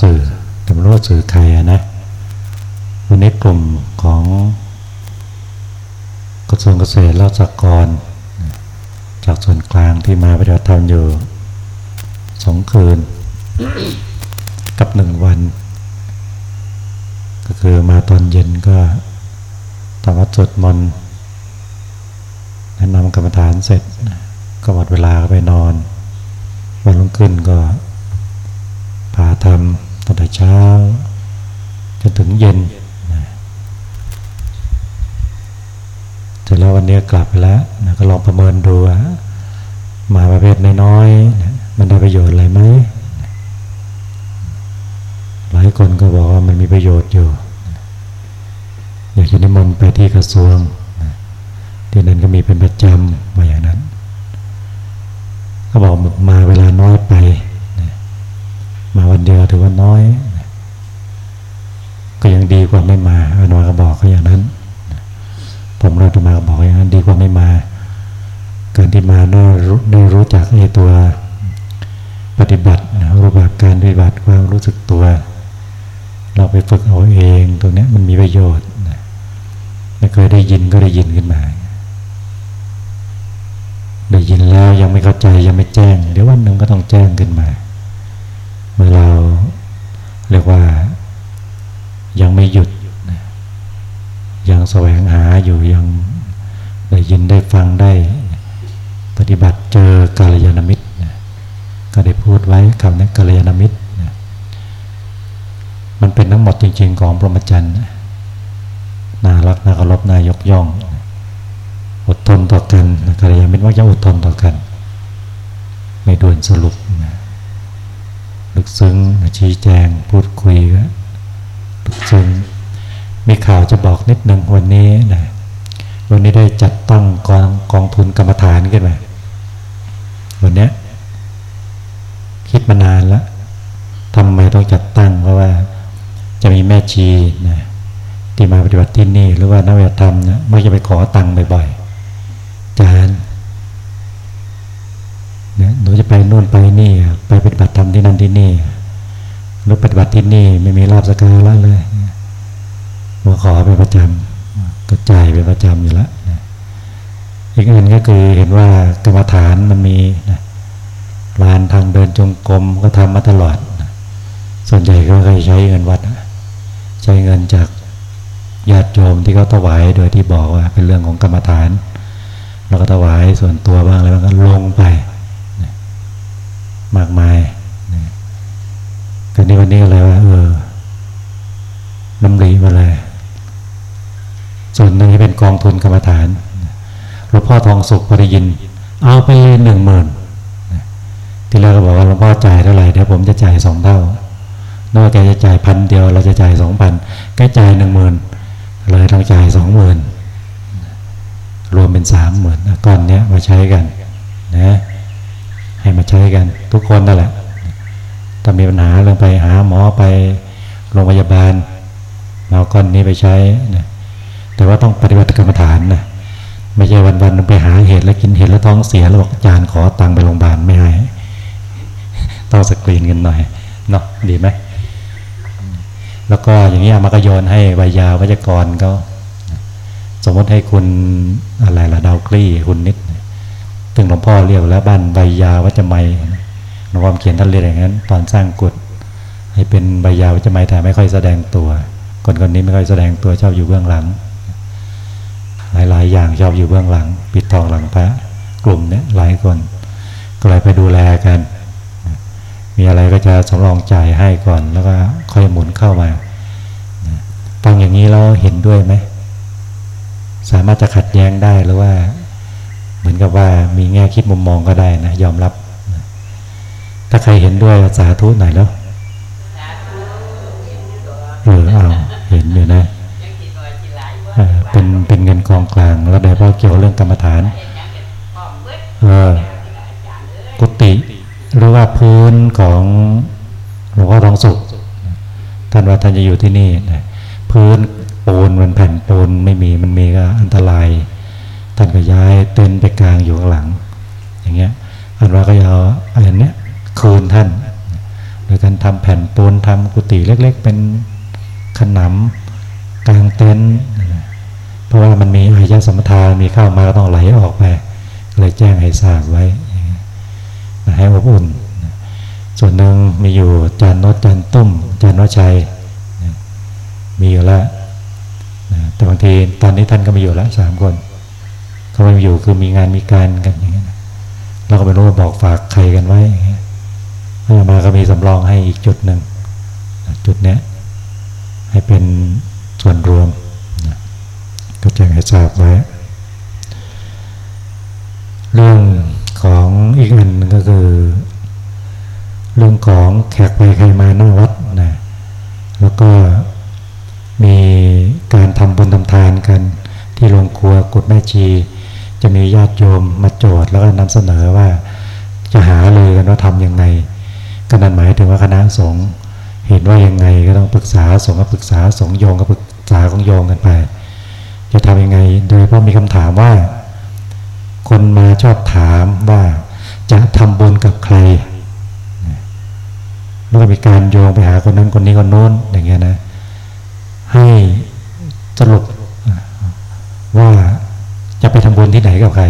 สื่อแต่ไม่รู้ว่าสื่อใครนะวันนี้กลุ่มของกระทรวงเกษตรและสหกรณ์จากส่วนกลางที่มาปฏิบัติธรรมอยู่สองคืน กับหนึ่งวัน ก็คือมาตอนเย็นก็ตอนวัดสวดมนต์แนะนำกรรมฐานเสร็จ ก็หมดเวลาก็ไปนอน วันรุ่งขึ้นก็ พาทำตั้งแต่เช้าจนถึงเย็นเสร็จแล้ววันนี้กลับไปแล้วนะก็ลองประเมินดูมาประเภทน้อยๆมันได้ประโยชน์อะไรไหมหลายคนก็บอกว่ามันมีประโยชน์อยู่ อยากจะนิมนต์ไปที่กระทรวงที่นั่นก็มีเป็นประจำมาอย่างนั้น ก็บอกมาเวลาน้อยไป มาวันเดียวถือว่าน้อย ก็ยังดีกว่าไม่มาอานวาก็บอกเขาอย่างนั้น ผมเราจะมาบอกอย่างนั้นดีกว่าไม่มา การที่มาได้รู้ได้รู้จักไอ้ตัวปฏิบัติรูปแบบการปฏิบัติความรู้สึกตัว เราไปฝึกเอาเองตรงนี้มันมีประโยชน์ไม่เคยได้ยินก็ได้ยินขึ้นมาได้ยินแล้วยังไม่เข้าใจยังไม่แจ้งเดี๋ยววันหนึ่งก็ต้องแจ้งขึ้นมา มื่อเราเรียกว่ายังไม่หยุดยังแสวงหาอยู่ยังได้ยินได้ฟังได้ปฏิบัติเจอกาลยานมิตรก็ได้พูดไว้คำนี้กาลยานมิตรมันเป็นทั้งหมดจริง ๆ ของพรหมจรรย์น่ารักน่าเคารพน่ายกย่อง อดทนต่อกันกาลยานมิตรว่าจะอดทนต่อกัน ไม่ด่วนสรุป ลึกซึ้งชี้แจงพูดคุยลึกซึ้งมีข่าวจะบอกนิดหนึ่งวันนี้นะวันนี้ได้จัดตั้งกองกองทุนกรรมฐานขึ้นมาวันนี้คิดมานานแล้วทำไมต้องจัดตั้งเพราะว่าจะมีแม่ชีนะที่มาปฏิบัติที่นี่ หรือว่านักวิทยธรรมเนี่ยมักจะไปขอตังค์บ่อยๆอาจาน เนี่ยหนูจะไปนู่นไปนี่ไปปฏิบัติธรรมที่นั่นที่นี่หรือปฏิบัติที่นี่ไม่มีลาบสการะเลยมาขอไปประจำก็จ่ายเป็นประจำอยู่แล้วอีกอันก็คือเห็นว่ากรรมฐานมันมีนะลานทางเดินจงกรมก็ทำมาตลอดส่วนใหญ่ก็เคยใช้เงินวัดใช้เงินจากญาติโยมที่เขาถวายโดยที่บอกว่าเป็นเรื่องของกรรมฐานแล้วก็ถวายส่วนตัวบ้างอะไรบ้างก็ลงไป มากมายก็นี่วันนี้ก็เลยว่าเออน้ำรีมาเลยส่วนหนึ่งที่เป็นกองทุนกรรมฐานหลวงพ่อทองสุขพอได้ยิน เอาไปหนึ่งหมื่นที่แรกก็บอกว่าหลวงพ่อจ่ายเท่าไหร่เดี๋ยวผมจะจ่ายสองเท่านอกแกจะจ่ายพันเดียว เราจะจ่ายสองพันแกจ่ายหนึ่งหมื่นเลยต้องจ่ายสองหมื่นรวมเป็นสามหมื่นก้อนเนี้ยมาใช้กันนะ ให้มาใช้กัน ทุกคนนั่นแหละถ้ามีปัญหาเรื่องไปหาหมอไปโรงพยาบาลเอาก้อนนี้ไปใช้นะแต่ว่าต้องปฏิบัติกรรมฐานนะไม่ใช่วันๆไปหาเห็ดแล้วกินเห็ดแล้วท้องเสียแล้วบอกอาจารย์ขอตังค์ไปโรงพยาบาลไม่ให้ต้องสกรีนกันหน่อยเนาะดีไหมแล้วก็อย่างนี้มาก็โยนให้วิยาวัจกรเขาสมมติให้คุณอะไรล่ะดาวกลี้คุณนิด ถึงหลวงพ่อเรียกแล้วบ้านใบยาวัจไมหลวงพ่อเขียนท่านเรียกอย่างนั้น ตอนสร้างกุฏให้เป็นใบยาวัจไมแต่ไม่ค่อยแสดงตัว คนคนนี้ไม่ค่อยแสดงตัวชอบอยู่เบื้องหลัง หลายๆ อย่างชอบอยู่เบื้องหลัง ปิดทองหลังพระกลุ่มเนี้ยหลายคนก็เลยไปดูแลกัน มีอะไรก็จะสำรองจ่ายให้ก่อน แล้วก็ค่อยหมุนเข้ามาฟังอย่างนี้เราเห็นด้วยไหมสามารถจะขัดแย้งได้หรือว่า เหมือนกับว่ามีแง่คิดมุมมองก็ได้นะยอมรับ ถ้าใครเห็นด้วยสาธุหน่อยแล้วเออเอาเห็นอยู่นะเป็นเป็นเงินกองกลาง แล้วโดยเฉพาะเกี่ยวเรื่องกรรมฐานเออกุฏิหรือว่าพื้นของหลวงพ่อทองสุขท่านว่าท่านจะอยู่ที่นี่นะพื้นปูนมันแผ่นปูนไม่มีมันมีก็อันตราย ท่านก็ย้ายเต็นไปกลางอยู่ข้างหลัง อย่างเงี้ยอันว่าก็เอาอันเนี้ยคืนท่านโดยการทำแผ่นปูนทำกุฏิเล็ก ๆ เป็นขนำกลางเต็นเพราะว่ามันมีอายะสมทานมีเข้ามาก็ต้องไหลออกไปเลยแจ้งให้ทราบไว้ให้อบอุ่น ส่วนหนึ่งมีอยู่จานนดจานตุ้มจานวชัยมีอยู่แล้วแต่บางทีตอนนี้ท่านก็มีอยู่แล้วสามคน เขาไม่อยู่คือมีงานมีการกันอย่างเงี้ยเราก็ไม่รู้ว่าบอกฝากใครกันไว้ถ้ามาก็มีสำรองให้อีกจุดหนึ่งจุดเนี้ยให้เป็นส่วนรวมก็แจ้งให้ทราบไว้เรื่องของอีกอันก็คือ เรื่องของแขกไปใครมาหน้าวัดนะแล้วก็มีการทำบุญทำทานกันที่โรงครัวกุดแม่ชี จะมีญาติโยมมาโจทย์แล้วก็นำเสนอว่าจะหาเลยกันว่าทำยังไงก็นั่นหมายถึงว่าคณะสงฆ์เห็นว่ายังไงก็ต้องปรึกษาสงฆ์ก็ปรึกษาสงฆ์โยงก็ปรึกษาของโยงกันไป จะทำยังไง โดยเพราะมีคำถามว่า คนมาชอบถามว่าจะทำบุญกับใครแล้วก็มีการโยงไปหาคนนั้นคนนี้คนโน้นอย่างเงี้ยนะ ให้สรุปว่า ไปทำบุญที่ไหนกับใคร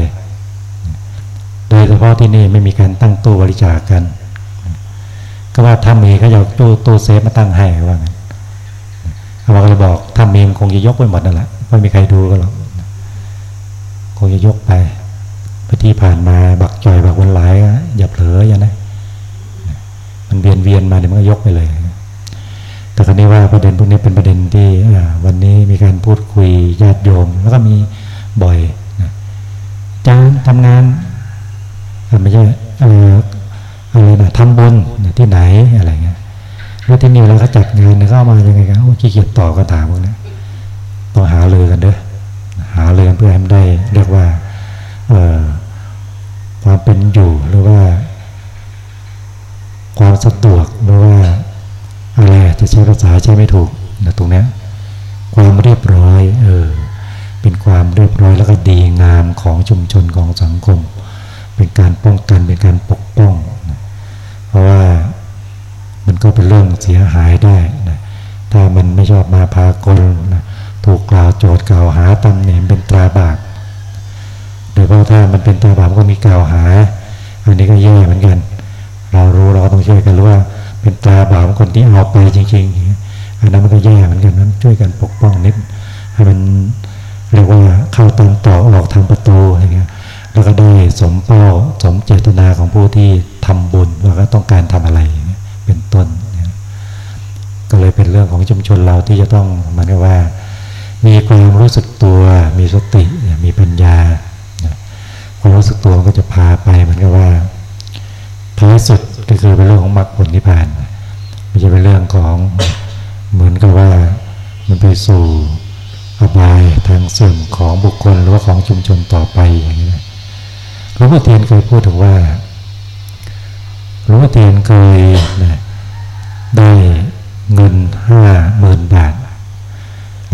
โดยเฉพาะที่นี่ไม่มีการตั้งตู้บริจาคกกัน ก็ว่าถ้ามีเขาจะตู้ตู้เซฟมาตั้งให้ว่างั้นเราก็เลยบอกถ้ามีมคงจะยกไปหมดนั่นแหละไม่มีใครดูก็หรอกคงจะยกไปพที่ผ่านมาบักจ่อยบักวันหลายอย่าเผลออย่านะมันเวียนเวียนมาเดี๋ยวมันก็ยกไปเลย แต่ครนี้ว่าประเด็นพวกนี้เป็นประเด็นที่วันนี้มีการพูดคุยญาติโยม แล้วก็มีบ่อย จานทำงานไม่ใช่อะไรนะทำบุญที่ไหนอะไรเงี้ยแล้วที่นี่เราก็จัดงานเข้ามายังไงกันโอ้ขี้เกียจต่อบคำถามพวกนี้ต้องหาเลยกันเด้อหาเลยกันเพื่อให้มันได้เรียกว่าความเป็นอยู่หรือว่า ความสะดวกหรือว่าอะไรจะใช้ภาษาใช้ไม่ถูกนะตรงนี้ความเรียบร้อย เออ เป็นความเรียบร้อยแล้วก็ดีงามของชุมชนของสังคม เป็นการป้องกันเป็นการปกป้องนะเพราะว่ามันก็เป็นเรื่องเสียหายได้นะถ้ามันไม่ชอบมาพากลนะถูกกล่าวโจทย์กล่าวหาตำหนิเป็นตราบาปโดยเพราะถ้ามันเป็นตราบาปก็มีกล่าวหา อันนี้ก็แย่เหมือนกัน เรารู้เราต้องช่วยกันรู้ว่า เป็นตราบาปคนที่เอาไปจริงๆอันนั้นมันก็แย่เหมือนกันนั้นช่วยกันปกป้องนิดให้มัน เรียกว่าเข้าตามต่อออกทางประตูอะไรเงี้ยแล้วก็ได้สมเป้าสมเจตนาของผู้ที่ทำบุญว่าก็ต้องการทำอะไรเป็นต้นก็เลยเป็นเรื่องของชุมชนเราที่จะต้องมันก็ว่า มีความรู้สึกตัว มีสติมีปัญญาความรู้สึกตัวก็จะพาไปมือนกับว่าท้ายสุดก็คือเป็นเรื่องของมรรคผลนิพพานไม่ใช่เป็นเรื่องของเหมือนกับว่ามันไปสู่ อบายทางเสื่อมของบุคคลหรือว่าของชุมชนต่อไปอย่างนี้นะหลวงพ่อเทียนเคยพูดถึงว่าหลวงพ่อเทียนเคยนะได้เงินห้าหมื่นบาท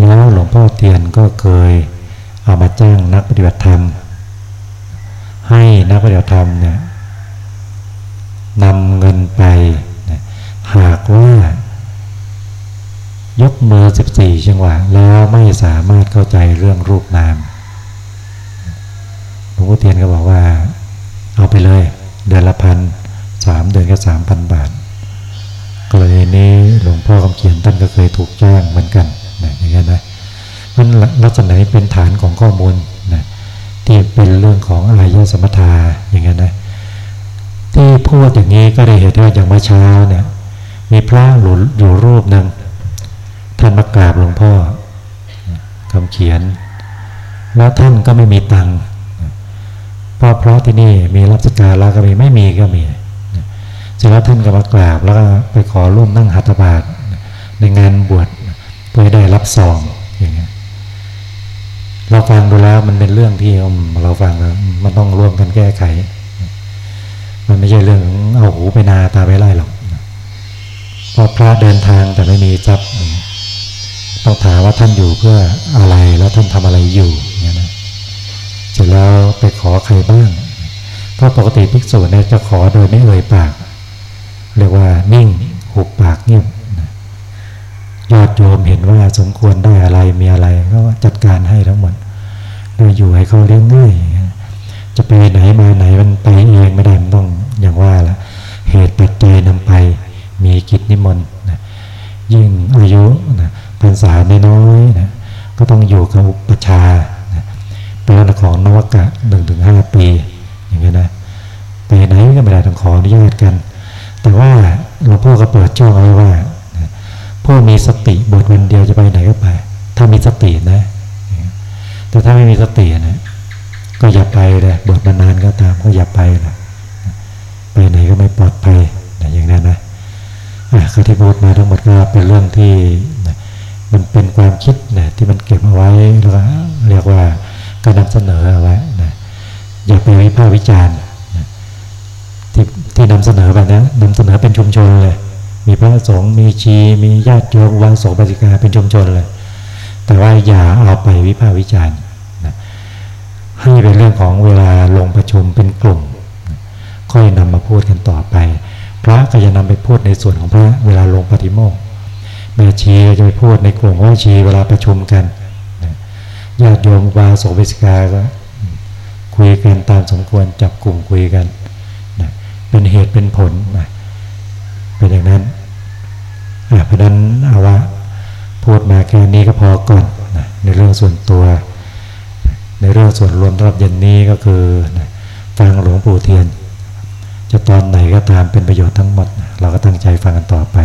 แล้วหลวงพ่อเทียนก็เคยเอามาจ้างนักปฏิบัติธรรม ให้นักปฏิบัติธรรมเนี่ยนำเงินไปหากว่า ยกมือสิบสี่จังหวะ แล้วไม่สามารถเข้าใจเรื่องรูปนามหลวงพ่อเทียนก็บอกว่า เอาไปเลย เดือนละพันสามเดือนก็สามพันบาทกรณีนี้หลวงพ่อคำเขียนท่านก็เคยถูกจ้างเหมือนกันนะอย่างนี้นะมันลักษณะนี้เป็นฐานของข้อมูลนะที่เป็นเรื่องของอายสมถาอย่างนี้นะที่พูดอย่างนี้ก็ได้เห็นว่าอย่างเมื่อเช้าเนี่ยมีพระหลุอยู่รูปหนึ่ง ท่านมากราบหลวงพ่อคำเขียน แล้วท่านก็ไม่มีตังค์เพราะเพราะที่นี่มีรับสการแล้วก็มีไม่มีก็มีเสร็จแล้วท่านก็มากราบแล้วก็ไปขอร่วมนั่งหัตถบาตในงานบวชเพื่อได้รับซองอย่างเงี้ยเราฟังดูแล้วมันเป็นเรื่องที่เราฟังแล้วมันต้องร่วมกันแก้ไข มันไม่ใช่เรื่องเอาหูไปนาตาไปไล่หรอกเพราะพระเดินทางแต่ไม่มีทรัพย์ ต้องถามว่าท่านอยู่เพื่ออะไรแล้วท่านทำอะไรอยู่เนี่ยนะเสร็จแล้วไปขอใครบ้าง เพราะปกติภิกษุเนี่ยจะขอโดยไม่เอ่ยปาก เรียกว่านิ่งหุบปากเงียบยอดโยมเห็นว่าสมควรได้อะไรมีอะไรก็จัดการให้ทั้งหมดโดยอยู่ให้เขาเลี้ยงง่ายจะไปไหนมาไหนมันไปเองไม่ได้มันต้องอย่างว่าละเหตุปัจจัยนำไปมีกิจนิมนต์นะยิ่งอายุนะ พรรษาน้อยๆนะก็ต้องอยู่กับอุปชาเป็นของนวกะหนึ่งถึงห้าปี อย่างเงี้ยนะไปไหนก็ไม่ได้ต้องขออนุญาตกัน แต่ว่าหลวงพ่อก็เปิดช่องไว้ว่าผู้มีสติบทวันเดียวจะไปไหนก็ไป ถ้ามีสตินะ แต่ถ้าไม่มีสตินะก็อย่าไปเลยบทนานๆก็ตามก็อย่าไปนะไปไหนก็ไม่ปลอดภัยอย่างนั้นนะอะก็ที่พูดมาทั้งหมดก็เป็นเรื่องที่ มันเป็นความคิดนะที่มันเก็บเอาไว้เรียกว่าการนำเสนอเอาไว้นะอย่าไปวิพากษ์วิจารณ์นะที่ที่นำเสนอแบบนี้นำเสนอเป็นชุมชนเลย มีพระสงฆ์มีชีมีญาติโยมวางสงปฏิกาเป็นชุมชนเลย แต่ว่าอย่าเอาไปวิพากษ์วิจารณ์นะให้เป็นเรื่องของเวลาลงประชุมเป็นกลุ่มนะค่อยนำมาพูดกันต่อไป พระก็จะนำไปพูดในส่วนของพระเวลาลงปฏิโมกข แม่ชีจะไปพูดในกลุ่มว่ชีเวลาประชุมกันญาติโยมวาโสเบสิกาก็คุยกันตามสมควรจับกลุ่มคุยกันนะเป็นเหตุเป็นผลนะเป็นอย่างนั้นเพราะนั้นเอาว่าพูดมาแค่นี้ก็พอก่อนนะในเรื่องส่วนตัว ในเรื่องส่วนรวมรอบเย็นนี้ก็คือนะฟังหลวงปู่เทียน จะตอนไหนก็ตามเป็นประโยชน์ทั้งหมด เราก็ตั้งใจฟังกันต่อไป